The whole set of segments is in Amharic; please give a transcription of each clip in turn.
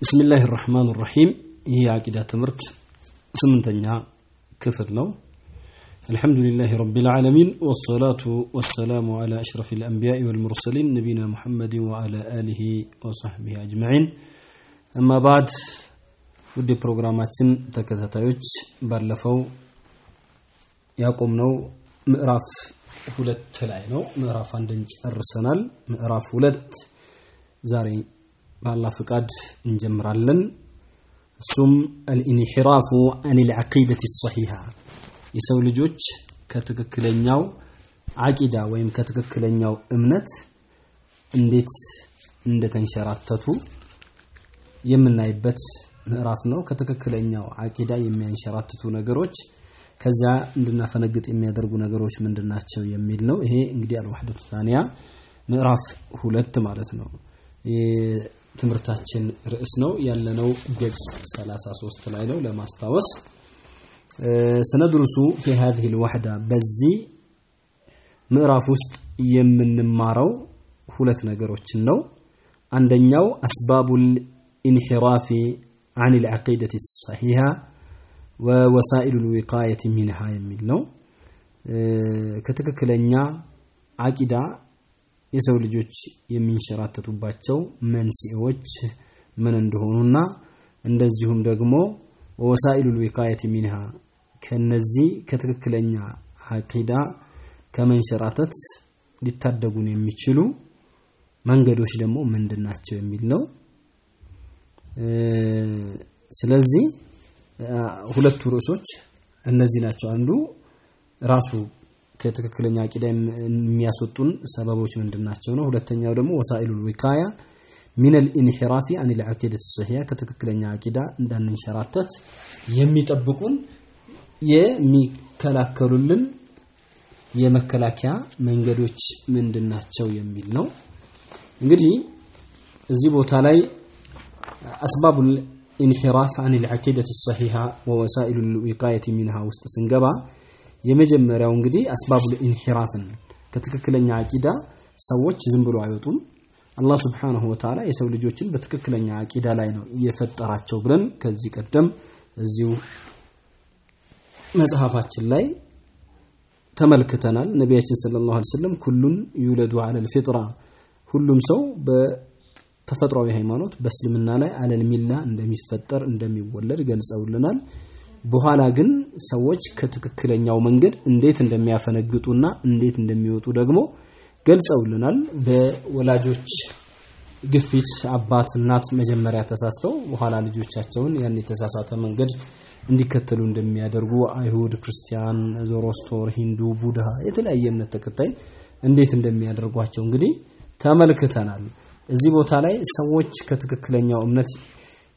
ብስሚላህ ራህማን ራሒም ይህ የአቂዳ ትምህርት ስምንተኛ ክፍል ነው الحمد لله رب العالمين والصلاة والسلام على أشرف الأنبياء والمرسلين نبينا محمد وعلى آله وصحبه أجمعين أما بعد ودي بروغراماتين تكتاتيوش ባለፈው ያቆምነው ምዕራፍ ሁለት ላይ ነው ምዕራፍ አንድን ጨርሰናል ምዕራፍ ሁለት ዛሬ በአላህ ፍቃድ እንጀምራለን። እሱም አልኢንሒራፉ አን ልዓቂደት ሰሒሃ የሰው ልጆች ከትክክለኛው አቂዳ ወይም ከትክክለኛው እምነት እንዴት እንደተንሸራተቱ የምናይበት ምዕራፍ ነው። ከትክክለኛው አቂዳ የሚያንሸራትቱ ነገሮች ከዛ እንድናፈነግጥ የሚያደርጉ ነገሮች ምንድናቸው የሚል ነው። ይሄ እንግዲህ አልዋህደቱ ታንያ ምዕራፍ ሁለት ማለት ነው ትምህርታችን ርዕስ ነው ያለነው ገጽ 33 ላይ ነው ለማስታወስ سندرس في هذه الوحدة بزي ምዕራፍ ውስጥ የምንማረው ሁለት ነገሮችን ነው አንደኛው አስባቡል ኢንሒራፊ عن العقيدة الصحيحة ووسائل الوقاية منها የሚል ነው ከትክክለኛ አቂዳ የሰው ልጆች የሚንሸራተቱባቸው መንስኤዎች ምን እንደሆኑና እንደዚሁም ደግሞ ወሳኢሉል ዊቃየት ሚንሃ ከነዚህ ከትክክለኛ አቂዳ ከመንሸራተት ሊታደጉን የሚችሉ መንገዶች ደግሞ ምንድን ናቸው የሚል ነው። ስለዚህ ሁለቱ ርዕሶች እነዚህ ናቸው። አንዱ ራሱ ከትክክለኛ አቂዳ የሚያስወጡን ሰበቦች ምንድን ናቸው ነው? ሁለተኛው ደግሞ ወሳኢሉል ዊቃያ ሚን አልኢንሒራፊ አን ልዓቂደት ሰሒያ ከትክክለኛ አቂዳ እንዳንንሸራተት የሚጠብቁን የሚከላከሉልን የመከላከያ መንገዶች ምንድን ናቸው የሚል ነው። እንግዲህ እዚህ ቦታ ላይ أسباب الانحراف عن العقيدة الصحيحة ووسائل الوقاية منها ውስጥ ስንገባ የመጀመሪያው እንግዲህ أسباب الانحراف ን ከትክክለኛ አቂዳ ሰዎች ዝም ብሎ አይወጡም። አላህ سبحانه وتعالى የሰው ልጆችን በትክክለኛ አቂዳ ላይ ነው እየፈጠራቸው ብለን ከዚህ ቀደም እዚሁ መጽሐፋችን ላይ ተመልክተናል። ነቢያችን صلى الله عليه وسلم كل يولد على الفطرة ሁሉም ሰው በተፈጥሯዊ ሃይማኖት በእስልምና ላይ አለል ሚላ እንደሚፈጠር እንደሚወለድ ገልጸውልናል። በኋላ ግን ሰዎች ከትክክለኛው መንገድ እንዴት እንደሚያፈነግጡና እንዴት እንደሚወጡ ደግሞ ገልጸውልናል። በወላጆች ግፊት አባት እናት መጀመሪያ ተሳስተው በኋላ ልጆቻቸውን ያን የተሳሳተ መንገድ እንዲከተሉ እንደሚያደርጉ አይሁድ ክርስቲያን ዞሮስቶር ሂንዱ ቡድሃ የተለያየ እምነት ተከታይ እንዴት እንደሚያደርጓቸው እንግዲህ ተመልክተናል። እዚህ ቦታ ላይ ሰዎች ከትክክለኛው እምነት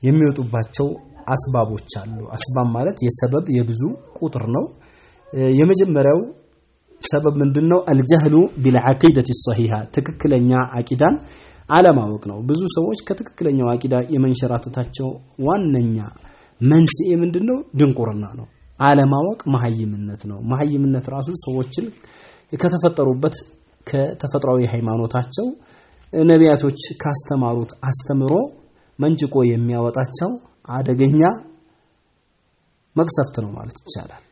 የሚወጡባቸው አስባቦች አሉ። አስባብ ማለት የሰበብ የብዙ ቁጥር ነው። የመጀመሪያው ሰበብ ምንድነው? አልጀህሉ ቢልዓቂደት ሰሂሃ ትክክለኛ አቂዳን አለማወቅ ነው። ብዙ ሰዎች ከትክክለኛው አቂዳ የመንሸራተታቸው ዋነኛ መንስኤ ምንድነው? ድንቁርና ነው። አለማወቅ መሀይምነት ነው። መሀይምነት ራሱ ሰዎችን ከተፈጠሩበት ከተፈጥሯዊ ሃይማኖታቸው ነቢያቶች ካስተማሩት አስተምሮ መንጭቆ የሚያወጣቸው አደገኛ መቅሰፍት ነው ማለት ይቻላል።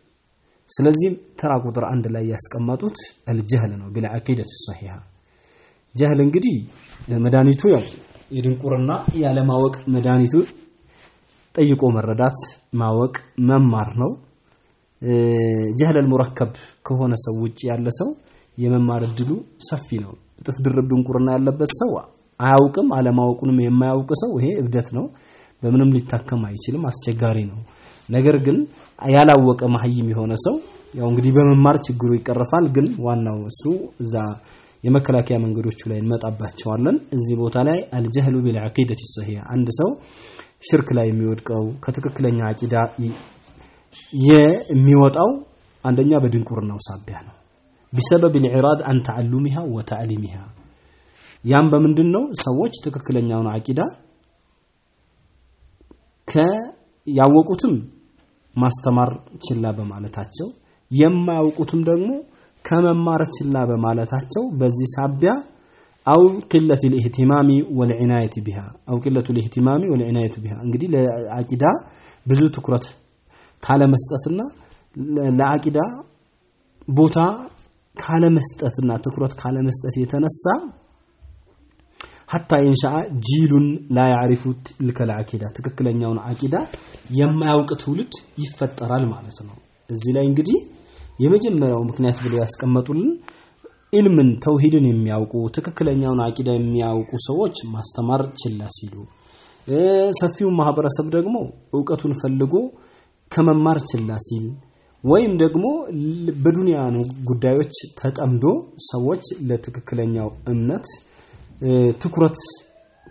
ስለዚህ ተራ ቁጥር አንድ ላይ ያስቀመጡት አልጀህል ነው ቢልዓቂደት ሰሒሃ ጀህል እንግዲህ መድኃኒቱ ያው የድንቁርና ያለማወቅ መድኃኒቱ ጠይቆ መረዳት ማወቅ መማር ነው። ጀህል አልሙረከብ ከሆነ ሰው ውጭ ያለ ሰው የመማር እድሉ ሰፊ ነው። እጥፍ ድርብ ድንቁርና ያለበት ሰው አያውቅም አለማወቁንም የማያውቅ ሰው ይሄ እብደት ነው በምንም ሊታከም አይችልም። አስቸጋሪ ነው። ነገር ግን ያላወቀ መሀይም የሆነ ሰው ያው እንግዲህ በመማር ችግሩ ይቀርፋል ግን ዋናው እሱ እዛ የመከላከያ መንገዶቹ ላይ እንመጣባቸዋለን። እዚህ ቦታ ላይ አልጀህሉ ቢልዓቂደት ሰሂያ አንድ ሰው ሽርክ ላይ የሚወድቀው ከትክክለኛ አቂዳ የሚወጣው አንደኛ በድንቁርናው ሳቢያ ነው። ቢሰበብ ልዕራድ አን ተዓሉሚሃ ወተዕሊሚሃ። ያም በምንድን ነው ሰዎች ትክክለኛውን አቂዳ ያወቁትም ማስተማር ችላ በማለታቸው የማያውቁትም ደግሞ ከመማር ችላ በማለታቸው በዚህ ሳቢያ አው ቅለት ልእህትማሚ ወልዕናየት ቢሃ አው ቅለቱ ልእህትማሚ ወልዕናየቱ ቢሃ። እንግዲህ ለአቂዳ ብዙ ትኩረት ካለመስጠትና ለአቂዳ ቦታ ካለመስጠትና ትኩረት ካለመስጠት የተነሳ ሐታ ኢንሻአ ጂሉን ላ ያዕሪፉ አቂዳ ትክክለኛውን አቂዳ የማያውቅ ትውልድ ይፈጠራል ማለት ነው። እዚህ ላይ እንግዲህ የመጀመሪያው ምክንያት ብለው ያስቀመጡልን ኢልምን ተውሂድን የሚያውቁ ትክክለኛውን አቂዳ የሚያውቁ ሰዎች ማስተማር ችላ ሲሉ፣ ሰፊውን ማህበረሰብ ደግሞ እውቀቱን ፈልጎ ከመማር ችላ ሲል ወይም ደግሞ በዱንያ ጉዳዮች ተጠምዶ ሰዎች ለትክክለኛው እምነት ትኩረት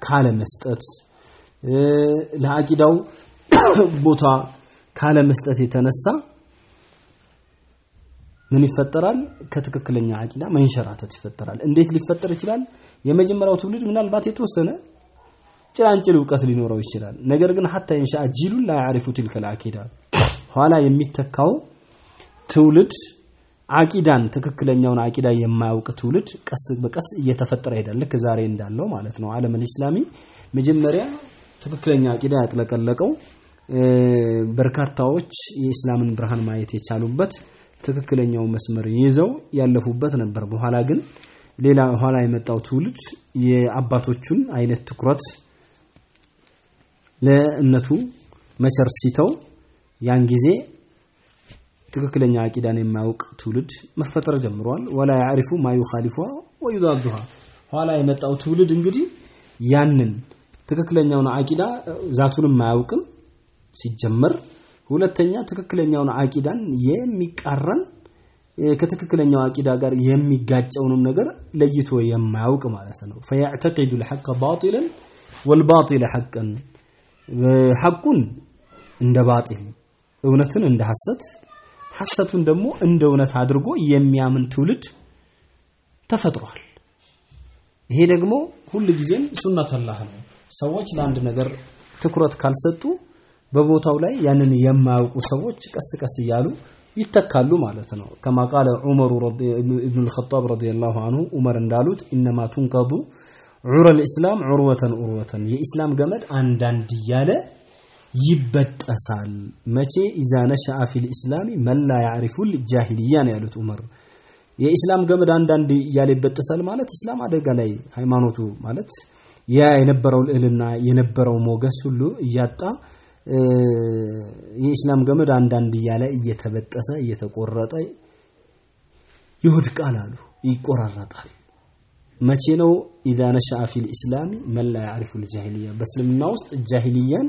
ካለ መስጠት ለአቂዳው ቦታ ካለ መስጠት የተነሳ ምን ይፈጠራል? ከትክክለኛ አቂዳ መንሸራተት ይፈጠራል። እንዴት ሊፈጠር ይችላል? የመጀመሪያው ትውልድ ምናልባት የተወሰነ ጭላንጭል እውቀት ሊኖረው ይችላል። ነገር ግን ሐታ ኢንሻ ጂሉን ላ ያዕሪፉ አቂዳ ኋላ የሚተካው ትውልድ አቂዳን ትክክለኛውን አቂዳ የማያውቅ ትውልድ ቀስ በቀስ እየተፈጠረ ይሄዳል። ልክ ዛሬ እንዳለው ማለት ነው። ዓለም ኢስላሚ መጀመሪያ ትክክለኛ አቂዳ ያጥለቀለቀው በርካታዎች የኢስላምን ብርሃን ማየት የቻሉበት ትክክለኛው መስመር ይዘው ያለፉበት ነበር። በኋላ ግን ሌላ ኋላ የመጣው ትውልድ የአባቶቹን አይነት ትኩረት ለእምነቱ መቸር ሲተው ያን ጊዜ ትክክለኛ አቂዳን የማያውቅ ትውልድ መፈጠር ጀምሯል። ወላ ያዕሪፉ ማ ዩኻሊፉሃ ወዩዳዱሃ ኋላ የመጣው ትውልድ እንግዲህ ያንን ትክክለኛውን አቂዳ ዛቱንም አያውቅም ሲጀመር፣ ሁለተኛ ትክክለኛውን አቂዳን የሚቃረን ከትክክለኛው አቂዳ ጋር የሚጋጨውንም ነገር ለይቶ የማያውቅ ማለት ነው። ፈያዕተቂዱ ልሐቀ ባጢለን ወልባጢለ ሐቀን ሐቁን እንደ ባጢል እውነትን እንደ ሐሰት ሐሰቱን ደግሞ እንደ እውነት አድርጎ የሚያምን ትውልድ ተፈጥሯል። ይሄ ደግሞ ሁል ጊዜም ሱነተላህ ነው። ሰዎች ለአንድ ነገር ትኩረት ካልሰጡ በቦታው ላይ ያንን የማያውቁ ሰዎች ቀስ ቀስ እያሉ ይተካሉ ማለት ነው። ከማ ቃለ ዑመሩ ኢብኑ ልኸጣብ ረዲየላሁ አንሁ ዑመር እንዳሉት ኢነማ ቱንቀዱ ዑረል ኢስላም ዑርወተን ዑርወተን የኢስላም ገመድ አንዳንድ እያለ ይበጠሳል። መቼ إذا نشأ في الإسلام من لا يعرف الجاهلية ነው ያሉት ዑመር። የኢስላም ገመድ አንዳንድ እያለ ይበጠሳል ማለት ኢስላም አደጋ ላይ ሃይማኖቱ ማለት ያ የነበረው ልዕልና የነበረው ሞገስ ሁሉ እያጣ የኢስላም ገመድ አንዳንድ እያለ እየተበጠሰ እየተቆረጠ ይወድቃል አሉ፣ ይቆራረጣል። መቼ ነው إذا نشأ في الإسلام من لا يعرف الجاهلية በእስልምና ውስጥ ጃሂልያን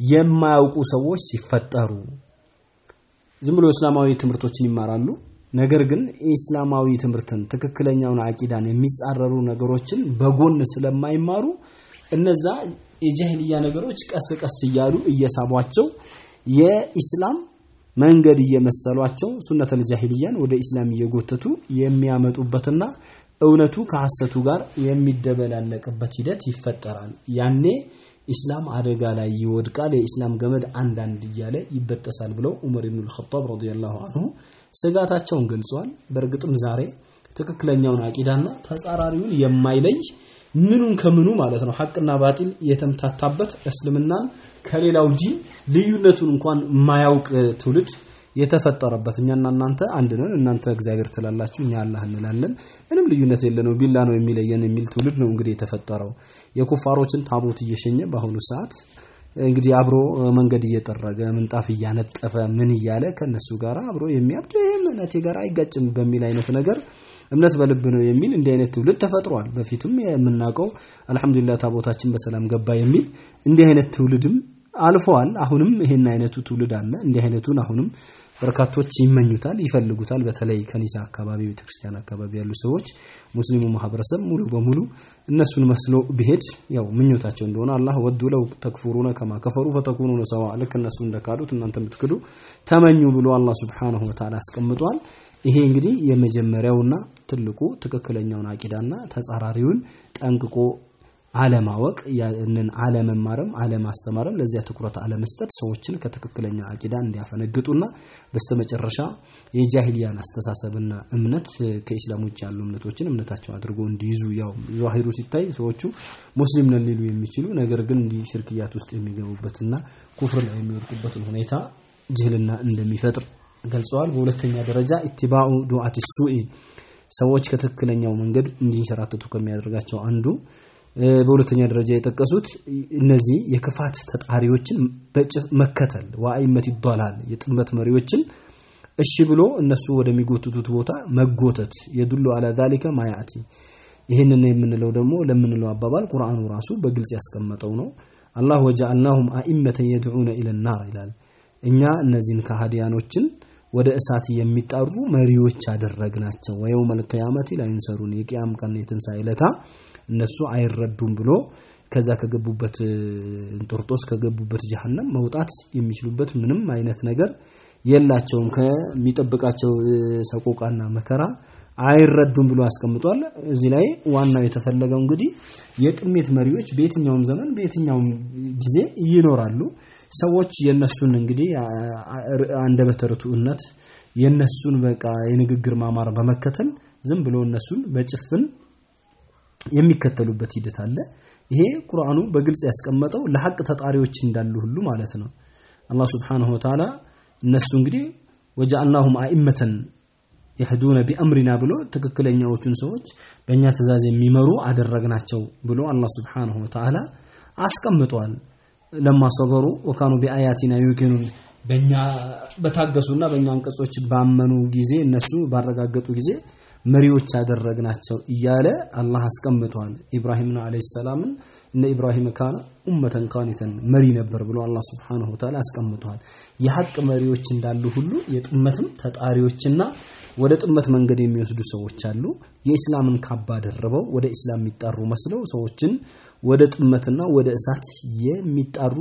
የማያውቁ ሰዎች ሲፈጠሩ ዝም ብሎ እስላማዊ ትምህርቶችን ይማራሉ። ነገር ግን ኢስላማዊ ትምህርትን ትክክለኛውን አቂዳን የሚጻረሩ ነገሮችን በጎን ስለማይማሩ እነዛ የጃሂልያ ነገሮች ቀስ ቀስ እያሉ እየሳቧቸው የኢስላም መንገድ እየመሰሏቸው ሱነተል ጃሂልያን ወደ ኢስላም እየጎተቱ የሚያመጡበትና እውነቱ ከሐሰቱ ጋር የሚደበላለቅበት ሂደት ይፈጠራል። ያኔ ኢስላም አደጋ ላይ ይወድቃል፣ የኢስላም ገመድ አንዳንድ እያለ ይበጠሳል ብለው ዑመር ኢብኑ አልኸጣብ ረዲየላሁ አንሁ ስጋታቸውን ገልጸዋል። በእርግጥም ዛሬ ትክክለኛውን አቂዳና ተጻራሪውን የማይለይ ምኑን ከምኑ ማለት ነው ሐቅና ባጢል የተምታታበት እስልምናን ከሌላው ዲን ልዩነቱን እንኳን የማያውቅ ትውልድ የተፈጠረበት እኛና እናንተ አንድ ነን፣ እናንተ እግዚአብሔር ትላላችሁ፣ እኛ አላህ እንላለን፣ ምንም ልዩነት የለነው ቢላ ነው የሚለየን የሚል ትውልድ ነው እንግዲህ የተፈጠረው። የኩፋሮችን ታቦት እየሸኘ በአሁኑ ሰዓት እንግዲህ አብሮ መንገድ እየጠረገ ምንጣፍ እያነጠፈ ምን እያለ ከነሱ ጋር አብሮ የሚያብድ እምነቴ ጋር አይጋጭም በሚል አይነት ነገር እምነት በልብ ነው የሚል እንዲህ አይነት ትውልድ ተፈጥሯል። በፊትም የምናውቀው አልሐምዱሊላህ ታቦታችን በሰላም ገባ የሚል እንዲህ አይነት ትውልድም አልፈዋል። አሁንም ይሄን አይነቱ ትውልድ አለ። እንዲህ አይነቱን አሁንም በርካቶች ይመኙታል፣ ይፈልጉታል። በተለይ ከኒሳ አካባቢ ቤተክርስቲያን አካባቢ ያሉ ሰዎች ሙስሊሙ ማህበረሰብ ሙሉ በሙሉ እነሱን መስሎ ቢሄድ ያው ምኞታቸው እንደሆነ አላህ ወዱ ለው ተክፉሩነ ከማ ከፈሩ ፈተኩኑነ ሰዋ ልክ እነሱ እንደካዱት እናንተ ብትክዱ ተመኙ ብሎ አላህ ሱብሓነሁ ወተዓላ አስቀምጧል። ይሄ እንግዲህ የመጀመሪያውና ትልቁ ትክክለኛውን አቂዳና ተጻራሪውን ጠንቅቆ አለማወቅ ያንን አለመማርም አለማስተማርም ለዚያ ትኩረት አለመስጠት ሰዎችን ከትክክለኛ አቂዳ እንዲያፈነግጡና በስተመጨረሻ የጃሂልያን አስተሳሰብና እምነት ከኢስላም ውጭ ያሉ እምነቶችን እምነታቸው አድርጎ እንዲይዙ ያው ዛሂሩ ሲታይ ሰዎቹ ሙስሊም ነን ሊሉ የሚችሉ ነገር ግን እንዲህ ሽርክያት ውስጥ የሚገቡበትና ኩፍር ላይ የሚወድቁበትን ሁኔታ ጅህልና እንደሚፈጥር ገልጸዋል። በሁለተኛ ደረጃ ኢትባኡ ዱዓት ሱኢ ሰዎች ከትክክለኛው መንገድ እንዲንሸራተቱ ከሚያደርጋቸው አንዱ በሁለተኛ ደረጃ የጠቀሱት እነዚህ የክፋት ተጣሪዎችን መከተል ወአይመት ይዷላል የጥመት መሪዎችን እሺ ብሎ እነሱ ወደሚጎትቱት ቦታ መጎተት የዱሉ አላ ዛሊከ ማያቲ ይህንን የምንለው ደግሞ ለምንለው አባባል ቁርአኑ ራሱ በግልጽ ያስቀመጠው ነው። አላህ ወጀዐልናሁም አኢመተን የድዑነ ኢለናር ይላል። እኛ እነዚህን ከሃዲያኖችን ወደ እሳት የሚጣሩ መሪዎች አደረግናቸው። ወየውመል ቂያመቲ ላ ዩንሰሩን የቂያም ቀን የትንሣኤ ዕለታ እነሱ አይረዱም ብሎ ከዛ ከገቡበት እንጦርጦስ ከገቡበት ጀሀነም መውጣት የሚችሉበት ምንም አይነት ነገር የላቸውም። ከሚጠብቃቸው ሰቆቃና መከራ አይረዱም ብሎ አስቀምጧል። እዚህ ላይ ዋናው የተፈለገው እንግዲህ የጥሜት መሪዎች በየትኛውም ዘመን በየትኛውም ጊዜ ይኖራሉ። ሰዎች የነሱን እንግዲህ አንደበተ ርቱዕነት የነሱን በቃ የንግግር ማማር በመከተል ዝም ብሎ እነሱን በጭፍን የሚከተሉበት ሂደት አለ። ይሄ ቁርአኑ በግልጽ ያስቀመጠው ለሐቅ ተጣሪዎች እንዳሉ ሁሉ ማለት ነው። አላህ ሱብሓነሁ ወተዓላ እነሱ እንግዲህ ወጀዐልናሁም አኢመተን የህዱነ ቢአምሪና ብሎ ትክክለኛዎቹን ሰዎች በእኛ ትእዛዝ የሚመሩ አደረግናቸው ብሎ አላህ ሱብሓነሁ ወተዓላ አስቀምጧል። ለማ ወካኑ ቢአያቲና ዩቂኑን በእኛ በታገሱና በእኛ አንቀጾች ባመኑ ጊዜ እነሱ ባረጋገጡ ጊዜ መሪዎች ያደረግናቸው እያለ አላህ አስቀምጧል። ኢብራሂምን አለይሂ ሰላምን እነ ኢብራሂም ካነ ኡመተን ቃኒተን መሪ ነበር ብሎ አላህ ሱብሓነሁ ወተዓላ አስቀምጧል። የሐቅ መሪዎች እንዳሉ ሁሉ የጥመትም ተጣሪዎችና ወደ ጥመት መንገድ የሚወስዱ ሰዎች አሉ። የኢስላምን ካባ ደርበው ወደ ኢስላም የሚጣሩ መስለው ሰዎችን ወደ ጥመትና ወደ እሳት የሚጣሩ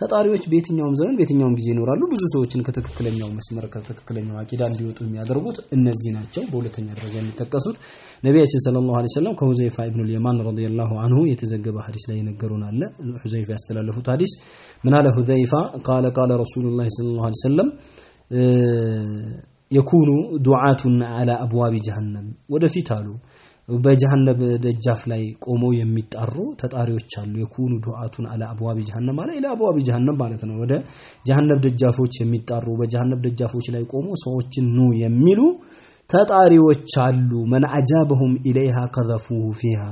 ተጣሪዎች በየትኛውም ዘመን በየትኛውም ጊዜ ይኖራሉ። ብዙ ሰዎችን ከትክክለኛው መስመር ከትክክለኛው አቂዳ እንዲወጡ የሚያደርጉት እነዚህ ናቸው። በሁለተኛ ደረጃ የሚጠቀሱት ነቢያችን ሰለላሁ ዐለይሂ ወሰለም ከሁዘይፋ ኢብኑ ልየማን ረዲየላሁ አንሁ የተዘገበ ሐዲስ ላይ የነገሩን አለ። ሁዘይፋ ያስተላለፉት ሐዲስ ምን አለ ሁዘይፋ ቃለ ቃለ ረሱሉላህ ሰለላሁ ዐለይሂ ወሰለም የኩኑ ዱዓቱን አላ አብዋቢ ጀሀነም ወደፊት አሉ በጀሀነም ደጃፍ ላይ ቆመው የሚጣሩ ተጣሪዎች አሉ። የኩኑ ዱዓቱን አላ አብዋቢ ጀሀነም ማለት ኢላ አብዋቢ ጀሀነም ማለት ነው። ወደ ጀሀነም ደጃፎች የሚጣሩ በጀሀነም ደጃፎች ላይ ቆሞ ሰዎችን ኑ የሚሉ ተጣሪዎች አሉ። መን አጃበሁም ኢለይሃ ከዘፉሁ ፊሃ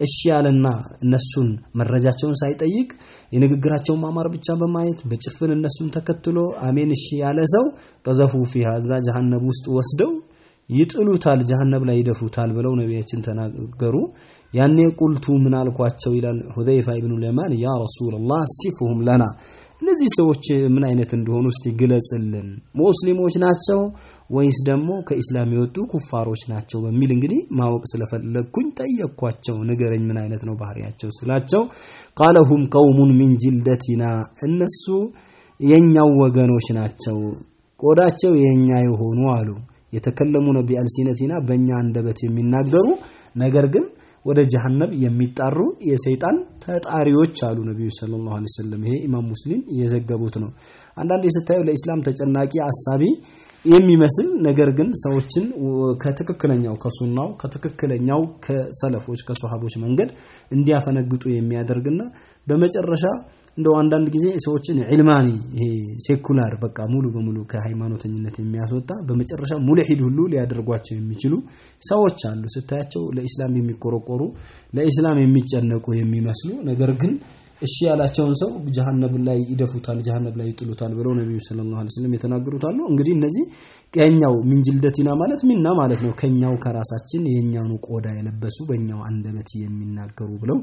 እሺ ያለና እነሱን መረጃቸውን ሳይጠይቅ የንግግራቸውን ማማር ብቻ በማየት በጭፍን እነሱን ተከትሎ አሜን እሺ ያለ ሰው ቀዘፉ ፊሃ እዛ ጀሀነብ ውስጥ ወስደው ይጥሉታል፣ ጀሀነብ ላይ ይደፉታል ብለው ነቢያችን ተናገሩ። ያኔ ቁልቱ ምን አልኳቸው ይላል ሁዘይፋ ኢብኑ ልየማን ያ ረሱላላህ ሲፉሁም ለና እነዚህ ሰዎች ምን አይነት እንደሆኑ እስቲ ግለጽልን፣ ሙስሊሞች ናቸው ወይስ ደግሞ ከኢስላም የወጡ ኩፋሮች ናቸው በሚል እንግዲህ ማወቅ ስለፈለግኩኝ ጠየቅኳቸው። ንገረኝ ምን አይነት ነው ባህሪያቸው ስላቸው ቃለሁም ቀውሙን ሚን ጅልደቲና እነሱ የኛው ወገኖች ናቸው፣ ቆዳቸው የኛ የሆኑ አሉ። የተከለሙነ ቢአልሲነቲና በእኛ አንደበት የሚናገሩ ነገር ግን ወደ ጀሀነም የሚጣሩ የሰይጣን ተጣሪዎች አሉ ነቢዩ ሰለላሁ ዐለይሂ ወሰለም። ይሄ ኢማም ሙስሊም የዘገቡት ነው። አንዳንዴ ስታዩ ለኢስላም ተጨናቂ አሳቢ የሚመስል ነገር ግን ሰዎችን ከትክክለኛው ከሱናው ከትክክለኛው ከሰለፎች ከሶሃቦች መንገድ እንዲያፈነግጡ የሚያደርግና በመጨረሻ እንደው አንዳንድ ጊዜ ሰዎችን علماني ይሄ secular በቃ ሙሉ በሙሉ ከሃይማኖተኝነት የሚያስወጣ በመጨረሻ ملحد ሁሉ ሊያደርጓቸው የሚችሉ ሰዎች አሉ። ስታያቸው ለኢስላም የሚቆረቆሩ ለኢስላም የሚጨነቁ የሚመስሉ ነገር ግን እሺ ያላቸውን ሰው ጀሀነም ላይ ይደፉታል፣ ጀሀነም ላይ ይጥሉታል ብለው ነቢዩ صلى الله عليه وسلم የተናገሩት አሉ። እንግዲህ እነዚህ ከኛው من جلدتنا ማለት منا ማለት ነው። ከኛው ከራሳችን የኛኑ ቆዳ የለበሱ በእኛው አንደበት የሚናገሩ ብለው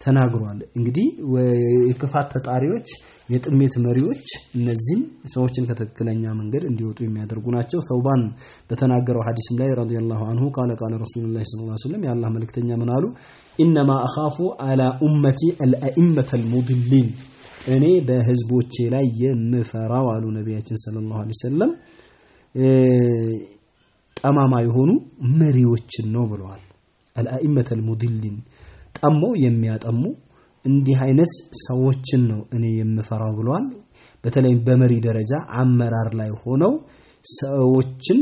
ተናግሯል። እንግዲህ የክፋት ተጣሪዎች፣ የጥሜት መሪዎች እነዚህም ሰዎችን ከትክክለኛ መንገድ እንዲወጡ የሚያደርጉ ናቸው። ሰውባን በተናገረው ሐዲስም ላይ ረዲየላሁ አንሁ ቃለ ቃለ ረሱሉላህ ሰለላሁ ዐለይሂ ወሰለም የአላህ መልእክተኛ ምን አሉ? ኢነማ አኻፉ አላ ኡመቲ አልአኢመተ አልሙድሊን እኔ በህዝቦቼ ላይ የምፈራው አሉ ነቢያችን ሰለላሁ ዐለይሂ ወሰለም ጠማማ የሆኑ መሪዎችን ነው ብለዋል። አልአኢመተ አልሙድሊን ጠመው የሚያጠሙ እንዲህ አይነት ሰዎችን ነው እኔ የምፈራው ብለዋል። በተለይ በመሪ ደረጃ አመራር ላይ ሆነው ሰዎችን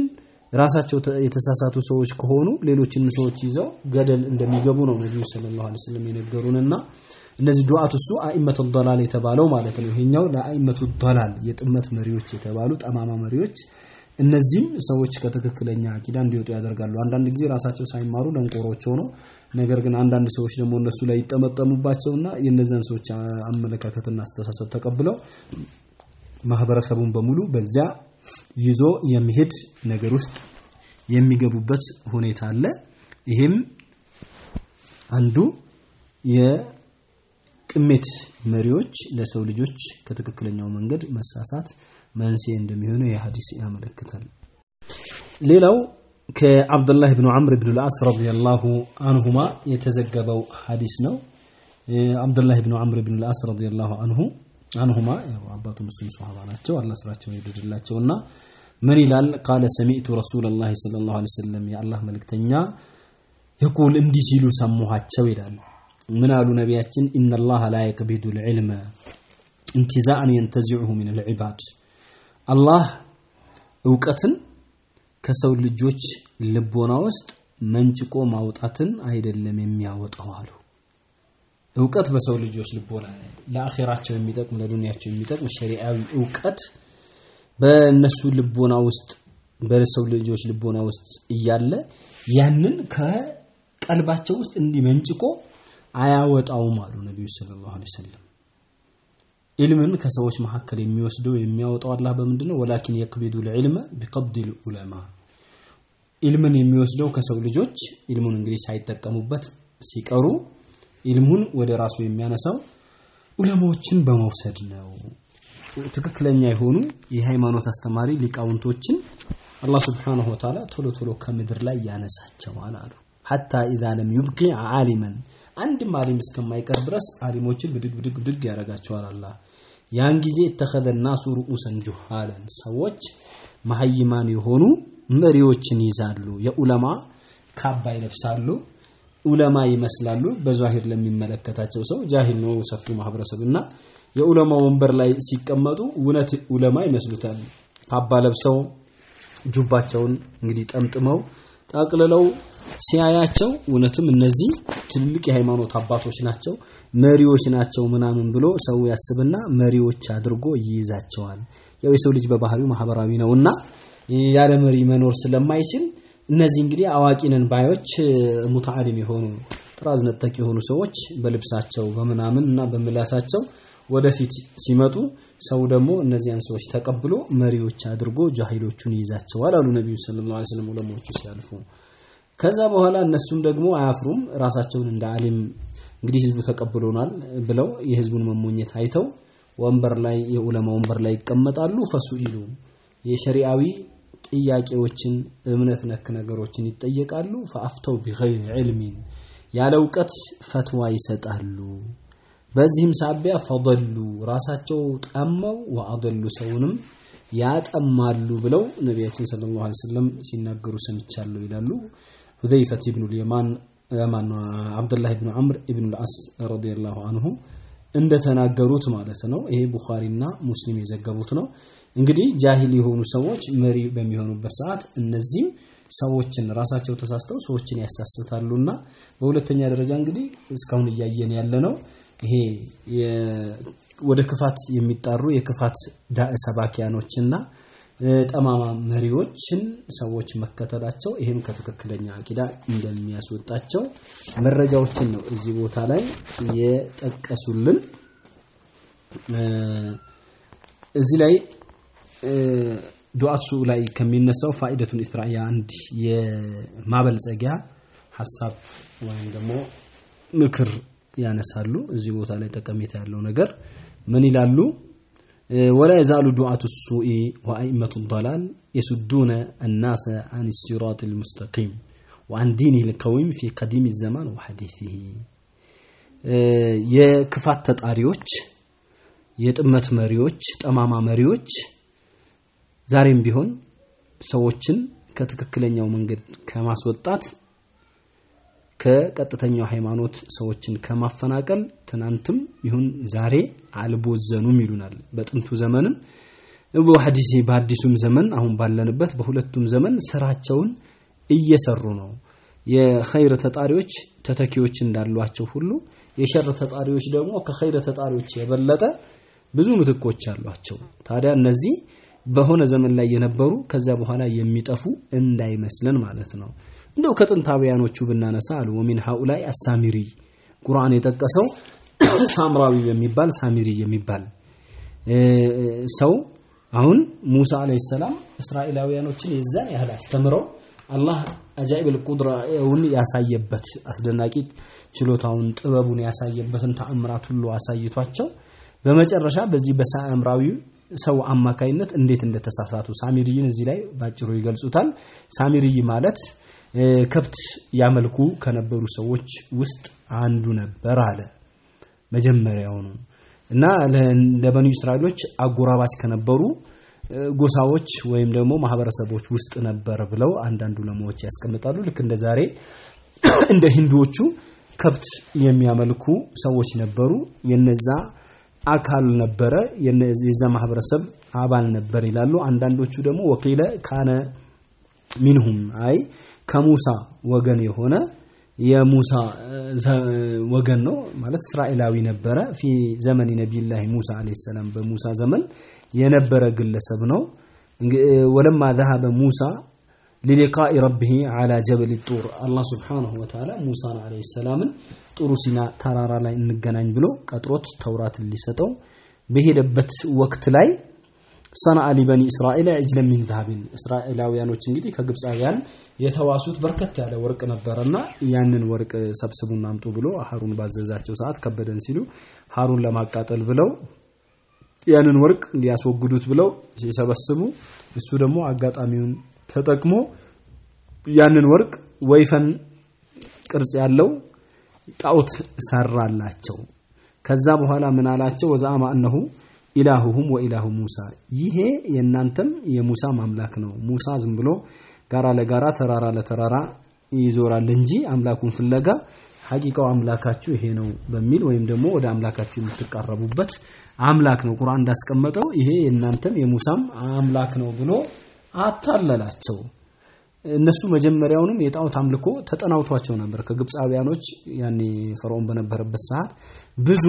ራሳቸው የተሳሳቱ ሰዎች ከሆኑ ሌሎችን ሰዎች ይዘው ገደል እንደሚገቡ ነው ነቢዩ ሰለላሁ ዐለይሂ ወሰለም የነገሩንና እነዚህ ዱዓቱ ሱ አኢመቱ ዶላል የተባለው ማለት ነው። ይሄኛው ለአኢመቱ ዶላል የጥመት መሪዎች የተባሉ ጠማማ መሪዎች እነዚህም ሰዎች ከትክክለኛ አቂዳ እንዲወጡ ያደርጋሉ። አንዳንድ ጊዜ ራሳቸው ሳይማሩ ደንቆሮች ሆነው ነገር ግን አንዳንድ ሰዎች ደግሞ እነሱ ላይ ይጠመጠሙባቸውና የእነዚያን ሰዎች አመለካከትና አስተሳሰብ ተቀብለው ማህበረሰቡን በሙሉ በዚያ ይዞ የሚሄድ ነገር ውስጥ የሚገቡበት ሁኔታ አለ። ይህም አንዱ የጥሜት መሪዎች ለሰው ልጆች ከትክክለኛው መንገድ መሳሳት መንስኤ እንደሚሆኑ ይህ ሐዲስ ያመለክታል። ሌላው ከአብዱላህ ብኑ ዐምር ብን ልአስ ረዲየላሁ አንሁማ የተዘገበው ሐዲስ ነው። አብዱላህ ብኑ ዐምር ብን ልአስ ረዲየላሁ አንሁ አንሁማ ያው አባቱ ሙስሊም ሷሃባ ናቸው። አላህ ስራቸውን ይወደድላቸውና ምን ይላል? ቃለ ሰሚዕቱ ረሱለላሂ ሰለላሁ ዐለይሂ ወሰለም የአላህ መልእክተኛ የቁል እንዲህ ሲሉ ሰማኋቸው ይላል። ምን አሉ ነቢያችን? ኢነላህ ላ የቅቢዱ ልዕልመ እንቲዛዕን የንተዚዑሁ ሚን ልዕባድ አላህ እውቀትን ከሰው ልጆች ልቦና ውስጥ መንጭቆ ማውጣትን አይደለም የሚያወጣው አሉ። እውቀት በሰው ልጆች ልቦና ለአኼራቸው የሚጠቅም ለዱንያቸው የሚጠቅም ሸሪዓዊ እውቀት በእነሱ ልቦና ውስጥ በሰው ልጆች ልቦና ውስጥ እያለ ያንን ከቀልባቸው ውስጥ እንዲመንጭቆ አያወጣውም አሉ ነቢዩ ሰለላሁ ዐለይሂ ወሰለም። ኢልምን ከሰዎች መካከል የሚወስደው የሚያወጣው አላህ በምንድን ነው? ወላኪን የቅቢዱ ልዕልመ ቢቀብድ ልዑለማ ኢልምን የሚወስደው ከሰው ልጆች ኢልሙን እንግዲህ ሳይጠቀሙበት ሲቀሩ ኢልሙን ወደ ራሱ የሚያነሳው ዑለማዎችን በመውሰድ ነው። ትክክለኛ የሆኑ የሃይማኖት አስተማሪ ሊቃውንቶችን አላህ ስብሓነሁ ወተዓላ ቶሎ ቶሎ ከምድር ላይ ያነሳቸዋል አሉ። ሐታ ኢዛ ለም ዩብቂ ዓሊመን አንድም ዓሊም እስከማይቀር ድረስ ዓሊሞችን ብድግ ብድግ ብድግ ያደርጋቸዋል አላህ። ያን ጊዜ የተኸዘ ናሱ ሩኡሰን ጁሃለን ሰዎች መሀይማን የሆኑ መሪዎችን ይዛሉ። የዑለማ ካባ ይለብሳሉ። ዑለማ ይመስላሉ። በዛሂር ለሚመለከታቸው ሰው ጃሂል ነው ሰፊው ማህበረሰብ እና የዑለማ ወንበር ላይ ሲቀመጡ እውነት ዑለማ ይመስሉታል። ካባ ለብሰው ጁባቸውን እንግዲህ ጠምጥመው ጠቅልለው ሲያያቸው እውነትም እነዚህ ትልልቅ የሃይማኖት አባቶች ናቸው፣ መሪዎች ናቸው ምናምን ብሎ ሰው ያስብና መሪዎች አድርጎ ይይዛቸዋል። ያው የሰው ልጅ በባህሪው ማህበራዊ ነውና ያለ መሪ መኖር ስለማይችል እነዚህ እንግዲህ አዋቂ ነን ባዮች ሙተዓሊም የሆኑ ጥራዝ ነጠቅ የሆኑ ሰዎች በልብሳቸው በምናምን እና በምላሳቸው ወደፊት ሲመጡ ሰው ደግሞ እነዚያን ሰዎች ተቀብሎ መሪዎች አድርጎ ጃሂሎቹን ይይዛቸዋል አሉ ነቢዩ ሰለላሁ ሲያልፉ። ከዛ በኋላ እነሱም ደግሞ አያፍሩም። ራሳቸውን እንደ ዓሊም እንግዲህ ህዝቡ ተቀብሎናል ብለው የህዝቡን መሞኘት አይተው ወንበር ላይ የዑለማ ወንበር ላይ ይቀመጣሉ። ፈሱኢሉ የሸሪዓዊ ጥያቄዎችን እምነት ነክ ነገሮችን ይጠየቃሉ። ፈአፍተው ቢገይር ዕልሚን ያለ እውቀት ፈትዋ ይሰጣሉ። በዚህም ሳቢያ ፈضሉ ራሳቸው ጠመው ወአደሉ ሰውንም ያጠማሉ ብለው ነቢያችን ሰለላሁ ዐለይሂ ወሰለም ሲናገሩ ሰምቻለሁ ይላሉ። ሁዘይፈት ኢብኑ ልየማን ማን አብዱላህ ኢብኑ ዐምር ኢብኑ ልአስ ረዲየላሁ አንሁ እንደተናገሩት ማለት ነው። ይሄ ቡኻሪና ሙስሊም የዘገቡት ነው። እንግዲህ ጃሂል የሆኑ ሰዎች መሪ በሚሆኑበት ሰዓት እነዚህም ሰዎችን ራሳቸው ተሳስተው ሰዎችን ያሳስታሉና በሁለተኛ ደረጃ እንግዲህ እስካሁን እያየን ያለ ነው ይሄ ወደ ክፋት የሚጣሩ የክፋት ሰባኪያኖችና ጠማማ መሪዎችን ሰዎች መከተላቸው ይህም ከትክክለኛ አቂዳ እንደሚያስወጣቸው መረጃዎችን ነው እዚህ ቦታ ላይ የጠቀሱልን። እዚህ ላይ ዱዓቱ ላይ ከሚነሳው ፋኢደቱን ኢስራኢያ አንድ የማበልጸጊያ ሀሳብ ወይም ደግሞ ምክር ያነሳሉ። እዚህ ቦታ ላይ ጠቀሜታ ያለው ነገር ምን ይላሉ? ወላ የዛሉ ዱዓቱ ሱኢ ወአኢመቱ ዳላል የሱዱነ አናሰ አን ሲራጥ ልሙስተቂም ወአን ዲኒህ ልከዊም ፊ ቀዲም ዘማን ወሐዲሲህ የክፋት ተጣሪዎች፣ የጥመት መሪዎች፣ ጠማማ መሪዎች ዛሬም ቢሆን ሰዎችን ከትክክለኛው መንገድ ከማስወጣት ከቀጥተኛው ሃይማኖት ሰዎችን ከማፈናቀል ትናንትም ይሁን ዛሬ አልቦዘኑም ይሉናል። በጥንቱ ዘመንም በሐዲስ በአዲሱም ዘመን አሁን ባለንበት በሁለቱም ዘመን ስራቸውን እየሰሩ ነው። የኸይር ተጣሪዎች ተተኪዎች እንዳሏቸው ሁሉ የሸር ተጣሪዎች ደግሞ ከኸይር ተጣሪዎች የበለጠ ብዙ ምትኮች አሏቸው። ታዲያ እነዚህ በሆነ ዘመን ላይ የነበሩ ከዚያ በኋላ የሚጠፉ እንዳይመስለን ማለት ነው። እንደው ከጥንታውያኖቹ ብናነሳ አሉ ወሚን ሀኡላይ አሳሚሪ ቁርአን የጠቀሰው ሳምራዊ የሚባል ሳሚሪ የሚባል ሰው አሁን ሙሳ አለይሂ ሰላም እስራኤላውያኖችን የዛን ያህል አስተምረው አላህ አጃኢብ ቁድራውን ያሳየበት አስደናቂ ችሎታውን ጥበቡን ያሳየበትን ተአምራት ሁሉ አሳይቷቸው በመጨረሻ በዚህ በሳምራዊ ሰው አማካይነት እንዴት እንደተሳሳቱ ሳሚሪይን እዚህ ላይ ባጭሩ ይገልጹታል። ሳሚሪይ ማለት ከብት ያመልኩ ከነበሩ ሰዎች ውስጥ አንዱ ነበር አለ መጀመሪያውኑ እና ለበኑ እስራኤሎች አጎራባች ከነበሩ ጎሳዎች ወይም ደግሞ ማህበረሰቦች ውስጥ ነበር ብለው አንዳንድ ዑለማዎች ያስቀምጣሉ። ልክ እንደ ዛሬ እንደ ሂንዱዎቹ ከብት የሚያመልኩ ሰዎች ነበሩ። የነዛ አካል ነበረ፣ የዛ ማህበረሰብ አባል ነበር ይላሉ። አንዳንዶቹ ደግሞ ወቂለ ካነ ሚንሁም አይ ከሙሳ ወገን የሆነ የሙሳ ወገን ነው ማለት እስራኤላዊ ነበረ። ፊ ዘመን ነቢይላህ ሙሳ አለይሂ ሰላም በሙሳ ዘመን የነበረ ግለሰብ ነው። ወለማ ዘሀበ ሙሳ ሊሊቃኢ ረቢሂ ዐላ ጀበል ጡር አላህ ሱብሓነሁ ወተዓላ ሙሳን አለይሂ ሰላምን ጡሩ ሲና ተራራ ላይ እንገናኝ ብሎ ቀጥሮት ተውራትን ሊሰጠው በሄደበት ወቅት ላይ ሰነአ ሊበኒ እስራኤል ዕጅለን ሚን ዛሃቢን። እስራኤላውያኖች እንግዲህ ከግብፃውያን የተዋሱት በርከት ያለ ወርቅ ነበረና ያንን ወርቅ ሰብስቡና አምጡ ብሎ ሀሩን ባዘዛቸው ሰዓት ከበደን ሲሉ ሀሩን ለማቃጠል ብለው ያንን ወርቅ ሊያስወግዱት ብለው ሲሰበስቡ እሱ ደግሞ አጋጣሚውን ተጠቅሞ ያንን ወርቅ ወይፈን ቅርጽ ያለው ጣዖት ሰራላቸው። ከዛ በኋላ ምን አላቸው? ወዛአማ እነሁ ኢላሁሁም ወኢላሁ ሙሳ ይሄ የእናንተም የሙሳም አምላክ ነው። ሙሳ ዝም ብሎ ጋራ ለጋራ ተራራ ለተራራ ይዞራል እንጂ አምላኩን ፍለጋ ሐቂቃው አምላካችሁ ይሄ ነው በሚል ወይም ደግሞ ወደ አምላካችሁ የምትቃረቡበት አምላክ ነው። ቁርአን እንዳስቀመጠው ይሄ የእናንተም የሙሳም አምላክ ነው ብሎ አታለላቸው። እነሱ መጀመሪያውንም የጣዖት አምልኮ ተጠናውቷቸው ነበር ከግብፃውያኖች ያኔ ፈርዖን በነበረበት ሰዓት ብዙ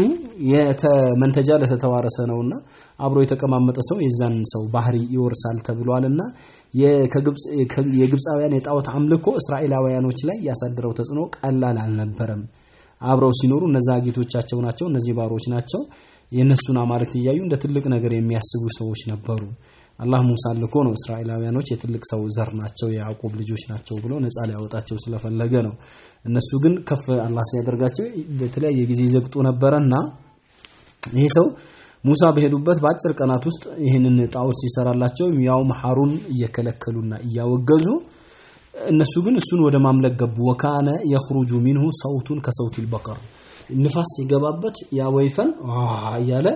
የተመንተጃ ለተተዋረሰ ነውና አብሮ የተቀማመጠ ሰው የዛን ሰው ባህሪ ይወርሳል ተብሏልና የግብፃውያን የጣዖት አምልኮ እስራኤላውያኖች ላይ ያሳደረው ተጽዕኖ ቀላል አልነበረም። አብረው ሲኖሩ እነዛ ጌቶቻቸው ናቸው፣ እነዚህ ባሮች ናቸው። የእነሱን አማልክት እያዩ እንደ ትልቅ ነገር የሚያስቡ ሰዎች ነበሩ። አላህ ሙሳ ልኮ ነው እስራኤላውያኖች የትልቅ ሰው ዘር ናቸው የያዕቆብ ልጆች ናቸው ብሎ ነፃ ሊያወጣቸው ስለፈለገ ነው። እነሱ ግን ከፍ አላህ ሲያደርጋቸው በተለያየ ጊዜ ይዘግጡ ነበረና ይሄ ሰው ሙሳ በሄዱበት በአጭር ቀናት ውስጥ ይህንን ጣዖት ሲሰራላቸው ያውም ሀሩን እየከለከሉና እያወገዙ እነሱ ግን እሱን ወደ ማምለክ ገቡ። ወካነ የኽሩጁ ሚንሁ ሰውቱን ከሰውቲል በቀር ንፋስ ሲገባበት ያ ወይፈን እያለ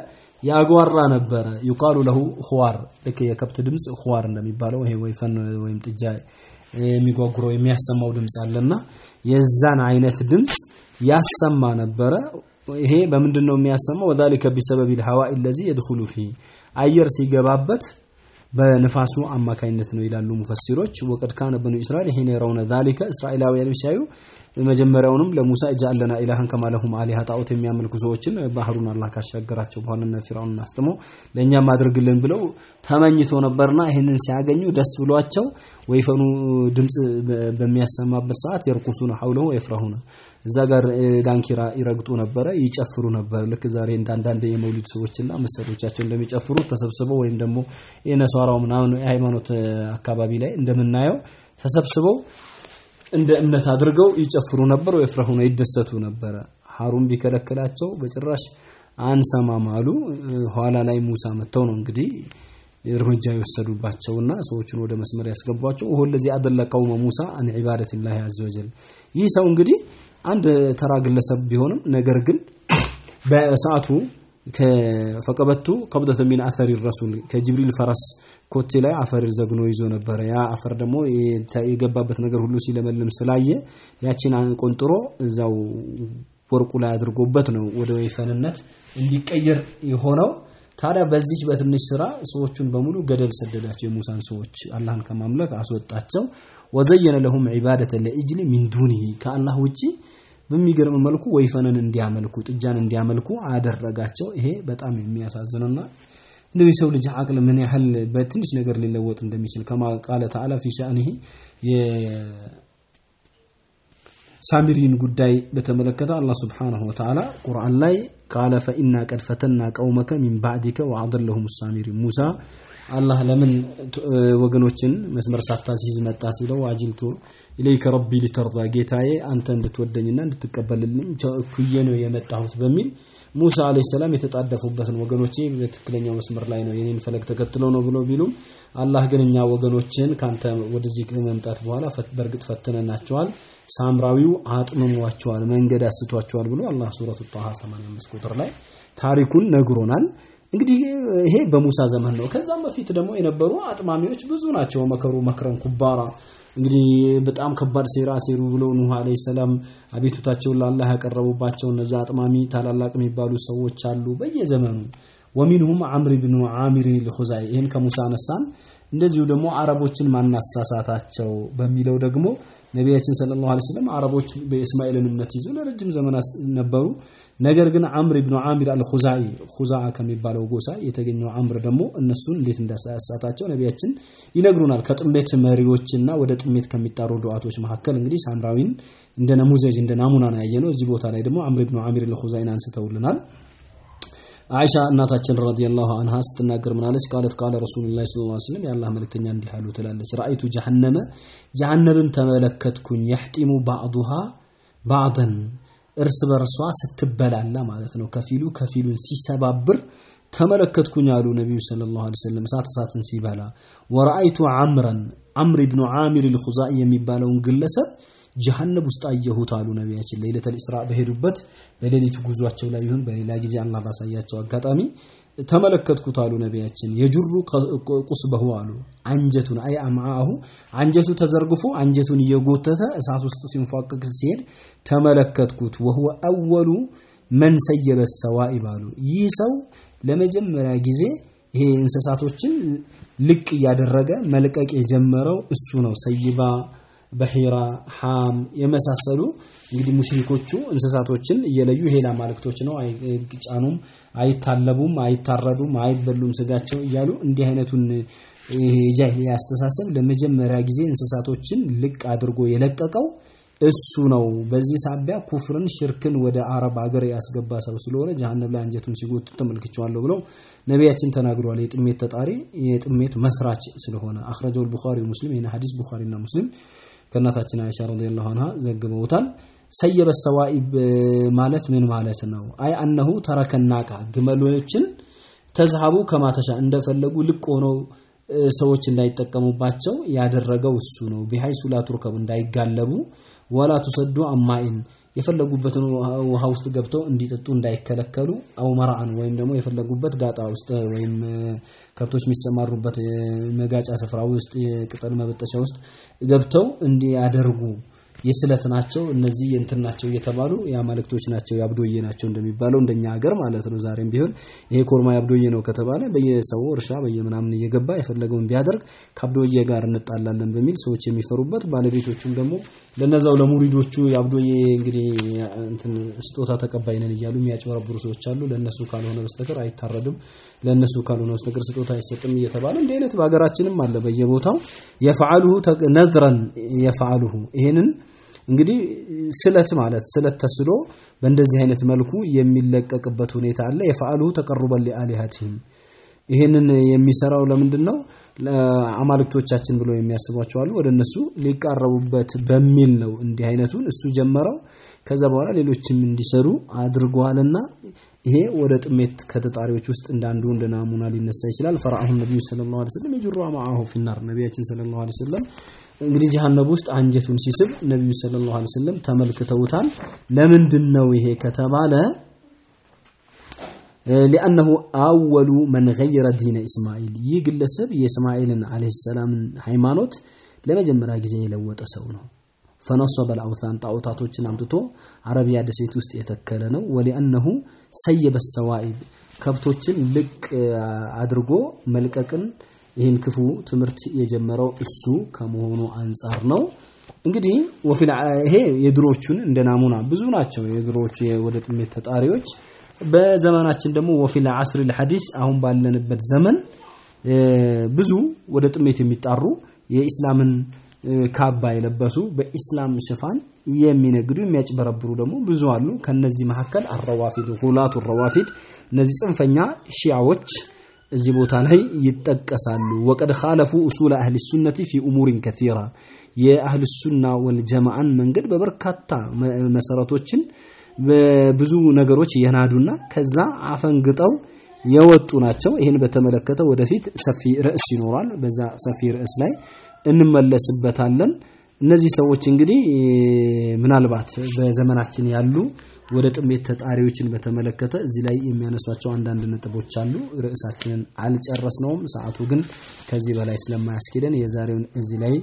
ያጓራ ነበረ። ዩቃሉ ለሁ ኹዋር ልክ የከብት ድምፅ ኹዋር እንደሚባለው ይሄ ወይፈን ወይም ጥጃ የሚጓጉረው የሚያሰማው ድምፅ አለና የዛን አይነት ድምፅ ያሰማ ነበረ። ይሄ በምንድን ነው የሚያሰማው? ወዛሊከ ቢሰበብ الهواء الذي يدخل فيه አየር ሲገባበት በንፋሱ አማካይነት ነው ይላሉ ሙፈሲሮች። ወቀድ ካነ በኑ እስራኤል ሂነ የረውነ ዛሊከ እስራኤላውያን ሲያዩ መጀመሪያውንም ለሙሳ እጃለና ኢላህን ከማለሁም አሊሃ ጣዖት የሚያመልኩ ሰዎችን ባህሩን አላህ ካሻገራቸው በኋላ እነ ፊርዓውን አስጥሞ ለእኛም አድርግልን ብለው ተመኝቶ ነበርና ይህንን ሲያገኙ ደስ ብሏቸው ወይፈኑ ድምፅ በሚያሰማበት ሰዓት የርኩሱን ሐውለሁ የፍራሁነ እዛ ጋር ዳንኪራ ይረግጡ ነበረ፣ ይጨፍሩ ነበር። ልክ ዛሬ እንደ አንዳንድ የመውሊድ ሰዎችና መሰሎቻቸው እንደሚጨፍሩ ተሰብስበው ወይም ደግሞ የነሷራው ምናምን የሃይማኖት አካባቢ ላይ እንደምናየው ተሰብስበው እንደ እምነት አድርገው ይጨፍሩ ነበር፣ ወይፍረሁነ ይደሰቱ ነበረ። ሀሩን ቢከለክላቸው በጭራሽ አንሰማም አሉ። ኋላ ላይ ሙሳ መጥተው ነው እንግዲህ እርምጃ የወሰዱባቸውና ሰዎችን ወደ መስመር ያስገቧቸው። ወሆ ለዚህ አደለ ቀውመ ሙሳ አን ዒባደቲላሂ ዐዘ ወጀል። ይህ ሰው እንግዲህ አንድ ተራ ግለሰብ ቢሆንም ነገር ግን በሰዓቱ ፈቀበቱ ቀብደተ ሚን አተሪ ረሱል ከጅብሪል ፈረስ ኮቴ ላይ አፈር ዘግኖ ይዞ ነበረ። ያ አፈር ደግሞ የገባበት ነገር ሁሉ ሲለመልም ስላየ ያችን ቆንጥሮ እዛው ወርቁ ላይ አድርጎበት ነው ወደ ወይፈንነት እንዲቀየር የሆነው። ታዲያ በዚች በትንሽ ስራ ሰዎቹን በሙሉ ገደል ሰደዳቸው። የሙሳን ሰዎች አላህን ከማምለክ አስወጣቸው። ወዘየነ ለሁም ዒባደተ ለኢጅሊ ሚን ዱኒሂ ከአላህ ውጪ በሚገርም መልኩ ወይፈንን እንዲያመልኩ ጥጃን እንዲያመልኩ አደረጋቸው። ይሄ በጣም የሚያሳዝንና እንደው የሰው ልጅ አቅል ምን ያህል በትንሽ ነገር ሊለወጥ እንደሚችል ከማ ቃለ ተዓላ ፊ ሸእኒሂ የሳሚሪን ጉዳይ በተመለከተ አላህ ስብሓነሁ ወተዓላ ቁርአን ላይ ቃለ ፈኢና ቀድ ፈተና ቀውመከ ሚን ባዕዲከ ወአደለሁም ሳሚሪ ሙሳ አላህ ለምን ወገኖችን መስመር ሳታስይዝ መጣ ሲለው አጅልቱ ኢለይከ ረቢ ሊተርዳ ጌታዬ አንተ እንድትወደኝና እንድትቀበልልኝ ቸኩዬ ነው የመጣሁት በሚል ሙሳ አለይሂ ሰላም የተጣደፉበትን ወገኖቼ በትክክለኛው መስመር ላይ ነው የኔን ፈለግ ተከትለው ነው ብሎ ቢሉም አላህ ግን እኛ ወገኖችን ካንተ ወደዚህ ከመምጣት በኋላ በእርግጥ ፈትነናቸዋል ሳምራዊው አጥምሟቸዋል መንገድ አስቷቸዋል ብሎ አላህ ሱረቱ ጣሃ 85 ቁጥር ላይ ታሪኩን ነግሮናል። እንግዲህ ይሄ በሙሳ ዘመን ነው። ከዛም በፊት ደግሞ የነበሩ አጥማሚዎች ብዙ ናቸው። መከሩ መክረን ኩባራ እንግዲህ በጣም ከባድ ሴራ ሴሩ ብለው ኑህ አለይሂ ሰላም አቤቱታቸውን ለአላህ ያቀረቡባቸው እነዛ አጥማሚ ታላላቅ የሚባሉ ሰዎች አሉ በየዘመኑ ወሚንሁም አምር ብኑ ዓሚር ልኹዛይ ይህን ከሙሳ አነሳን። እንደዚሁ ደግሞ አረቦችን ማናሳሳታቸው በሚለው ደግሞ ነቢያችን ሰለላሁ ዐለይሂ ወሰለም አረቦች በእስማኤልን እምነት ይዘው ለረጅም ዘመናት ነበሩ። ነገር ግን አምር ብኑ ዓሚር አልኹዛኢ ኹዛዓ ከሚባለው ጎሳ የተገኘው አምር ደግሞ እነሱን እንዴት እንዳሳሳታቸው ነቢያችን ይነግሩናል። ከጥሜት መሪዎችና ወደ ጥሜት ከሚጣሩ ዱዓቶች መካከል እንግዲህ ሳምራዊን እንደ ነሙዘጅ እንደ ናሙና ነው ያየነው። እዚህ ቦታ ላይ ደግሞ አምር ብኑ ዓሚር አልኹዛኢን አንስተውልናል። አይሻ እናታችን ረዲየላሁ አንሃ ስትናገር ምናለች? ቃለት ቃለ ረሱሉላህ ሰለላሁ ዐለይሂ ወሰለም የአላህ መልእክተኛ እንዲህ አሉ ትላለች። ረአይቱ ጀሀነመ ጀሀነብን ተመለከትኩኝ፣ የሕጢሙ ባዕዱሃ ባዕደን እርስ በርሷ ስትበላላ ማለት ነው። ከፊሉ ከፊሉን ሲሰባብር ተመለከትኩኝ አሉ ነቢዩ ሰለላሁ ዐለይሂ ወሰለም እሳት እሳትን ሲበላ። ወረአይቱ አምረን አምር ብኑ ዓሚር ልኹዛኢ የሚባለውን ግለሰብ ጀሃነብ ውስጥ አየሁት አሉ ነቢያችን። ለይለተል ኢስራ በሄዱበት በሌሊት ጉዟቸው ላይ ይሁን በሌላ ጊዜ አላህ ባሳያቸው አጋጣሚ ተመለከትኩት አሉ ነቢያችን። የጁሩ ቁስበሁ አሉ አንጀቱን አይ አምዓሁ አንጀቱ ተዘርግፎ አንጀቱን እየጎተተ እሳት ውስጥ ሲንፏቀቅ ሲሄድ ተመለከትኩት። ወሁወ አወሉ መን ሰየበ ሰዋኢብ አሉ ይህ ሰው ለመጀመሪያ ጊዜ ይሄ እንስሳቶችን ልቅ እያደረገ መልቀቅ የጀመረው እሱ ነው። ሰይባ በሒራ ሓም የመሳሰሉ እንግዲህ ሙሽሪኮቹ እንስሳቶችን እየለዩ ይሄ ለአማልክቶች ነው፣ አይጫኑም፣ አይታለቡም፣ አይታረዱም፣ አይበሉም ስጋቸው እያሉ እንዲህ አይነቱን የጃሂሊያ አስተሳሰብ ለመጀመሪያ ጊዜ እንስሳቶችን ልቅ አድርጎ የለቀቀው እሱ ነው። በዚህ ሳቢያ ኩፍርን፣ ሽርክን ወደ አረብ ሀገር ያስገባ ሰው ስለሆነ ጀሃነም ላይ አንጀቱን ሲጎትት ተመልክቼዋለሁ ብለው ነቢያችን ተናግረዋል። የጥሜት ተጣሪ የጥመት መስራች ስለሆነ أخرجه البخاري مسلم ይህን ሐዲስ ቡኻሪና ሙስሊም ከእናታችን አይሻ رضي الله عنها ዘግበውታል። سيب السوائب ማለት ምን ማለት ነው? أي أنه ترك ناقة ግመሎችን تذهب كما تشاء እንደፈለጉ ልቅ ሆነው ሰዎች እንዳይጠቀሙባቸው ያደረገው እሱ ነው። بحيث لا እንዳይጋለቡ ولا تصد عن ماء የፈለጉበትን ውሃ ውስጥ ገብተው እንዲጠጡ እንዳይከለከሉ፣ አው መርአን ወይም ደግሞ የፈለጉበት ጋጣ ውስጥ ወይም ከብቶች የሚሰማሩበት መጋጫ ስፍራ ውስጥ የቅጠል መበጠሻ ውስጥ ገብተው እንዲያደርጉ የስለት ናቸው እነዚህ የእንትን ናቸው እየተባሉ የአማልክቶች ናቸው የአብዶዬ ናቸው እንደሚባለው እንደኛ ሀገር ማለት ነው። ዛሬም ቢሆን ይሄ ኮርማ የአብዶዬ ነው ከተባለ በየሰው እርሻ በየምናምን እየገባ የፈለገውን ቢያደርግ ከአብዶዬ ጋር እንጣላለን በሚል ሰዎች የሚፈሩበት ባለቤቶቹም ደግሞ ለነዛው ለሙሪዶቹ የአብዶዬ እንግዲህ እንትን ስጦታ ተቀባይ ነን እያሉ የሚያጭበረብሩ ሰዎች አሉ። ለነሱ ካልሆነ በስተቀር አይታረድም፣ ለነሱ ካልሆነ በስተቀር ስጦታ አይሰጥም እየተባለ እንዲህ አይነት በሀገራችንም አለ በየቦታው የፈዓሉሁ ነዝረን የፈዓሉሁ ይሄንን እንግዲህ ስለት ማለት ስለት ተስሎ በእንደዚህ አይነት መልኩ የሚለቀቅበት ሁኔታ አለ። የፈዓሉሁ ተቀሩበን ሊአሊሃቲሂም ይህንን የሚሰራው ለምንድን ነው? አማልክቶቻችን ብሎ የሚያስቧቸው አሉ። ወደ እነሱ ሊቃረቡበት በሚል ነው እንዲህ አይነቱን እሱ ጀመረው። ከዛ በኋላ ሌሎችም እንዲሰሩ አድርገዋልና ይሄ ወደ ጥሜት ከተጣሪዎች ውስጥ እንዳንዱ እንደ ናሙና ሊነሳ ይችላል። ፈርዐሁ ነቢዩ ሰለላሁ ዐለይሂ ወሰለም የጅሩ ማዐሁ ፊናር ነቢያችን ሰለላሁ ዐለይሂ ወሰለም እንግዲህ ጀሃነብ ውስጥ አንጀቱን ሲስብ ነቢዩ ሰለላሁ ዐለይሂ ወሰለም ተመልክተውታል። ለምንድን ነው ይሄ ከተባለ ሊአነሁ አወሉ መን ገየረ ዲነ ኢስማኤል ይህ ግለሰብ የእስማኤልን ዓለይሂ ሰላምን ሃይማኖት ለመጀመሪያ ጊዜ የለወጠ ሰው ነው። ፈነሰበ ልአውታን ጣዖታቶችን አምጥቶ አረቢያ ደሴት ውስጥ የተከለ ነው። ወሊአነሁ ሰየበ ሰዋኢብ ከብቶችን ልቅ አድርጎ መልቀቅን ይህን ክፉ ትምህርት የጀመረው እሱ ከመሆኑ አንጻር ነው። እንግዲህ ወፊል ይሄ የድሮቹን እንደ ናሙና ብዙ ናቸው የድሮቹ ወደ ጥሜት ተጣሪዎች። በዘመናችን ደግሞ ወፊል አስር ልሐዲስ አሁን ባለንበት ዘመን ብዙ ወደ ጥሜት የሚጣሩ የኢስላምን ካባ የለበሱ በኢስላም ሽፋን የሚነግዱ የሚያጭበረብሩ ደግሞ ብዙ አሉ። ከነዚህ መካከል አረዋፊድ ሁላቱ ረዋፊድ እነዚህ ጽንፈኛ ሺያዎች እዚህ ቦታ ላይ ይጠቀሳሉ። ወቀድ ኻለፉ ኡሱለ አህሊ ሱነቲ ፊ ኡሙሪን ከቲራ የአህል ሱና ወልጀማዓን መንገድ በበርካታ መሰረቶችን በብዙ ነገሮች የናዱና ከዛ አፈንግጠው የወጡ ናቸው። ይህን በተመለከተ ወደፊት ሰፊ ርዕስ ይኖራል። በዛ ሰፊ ርዕስ ላይ እንመለስበታለን። እነዚህ ሰዎች እንግዲህ ምናልባት በዘመናችን ያሉ ወደ ጥሜት ተጣሪዎችን በተመለከተ እዚህ ላይ የሚያነሷቸው አንዳንድ ነጥቦች አሉ። ርዕሳችንን አልጨረስነውም። ሰዓቱ ግን ከዚህ በላይ ስለማያስኬደን የዛሬውን እዚህ ላይ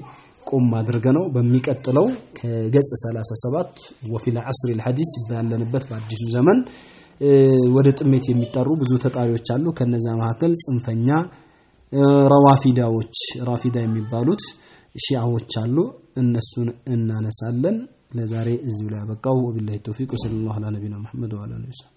ቆም አድርገ ነው በሚቀጥለው ከገጽ 37 ወፊል ዐስር ልሐዲስ ባለንበት በአዲሱ ዘመን ወደ ጥሜት የሚጠሩ ብዙ ተጣሪዎች አሉ። ከነዛ መካከል ጽንፈኛ ረዋፊዳዎች ራፊዳ የሚባሉት ሺዓዎች አሉ። እነሱን እናነሳለን። ለዛሬ እዚሁ ላይ ያበቃው። ወቢላሂ ተውፊቅ ወሰለላሁ ዐላ ነቢና መሐመድ ወዐላ አሊሂ ወሰለም